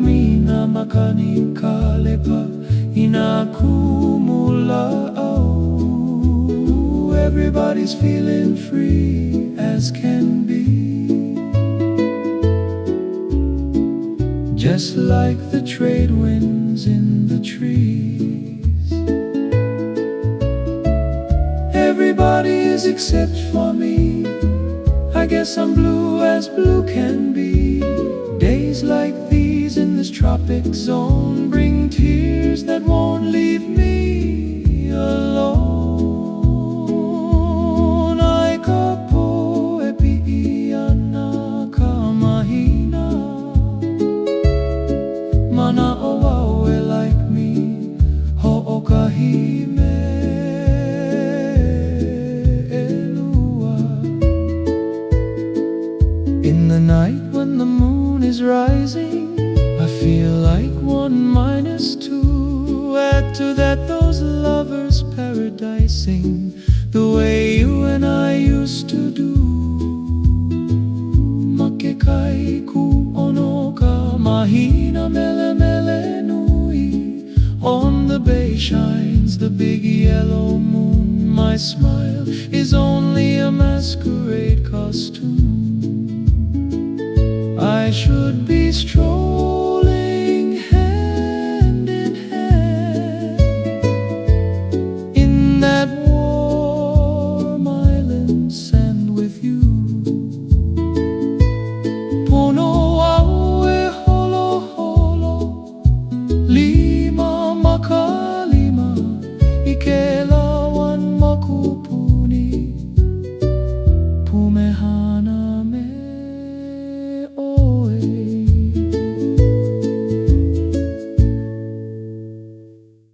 mahina makani kalepa inakumula oh, everybody's feeling free as can be. Just like the trade winds in the trees. Everybody is except for me. I guess I'm blue as blue can be. Days like this tropic zone bring tears that won't leave me alone. Mahina. Mana oawe like me, ho'okahime elua. In the night when the moon is rising, feel like one minus two. Add to that those lovers paradising, the way you and I used to do. Mahina mele mele nui. On the bay shines the big yellow moon. My smile is only a masquerade costume. I should be strolling que la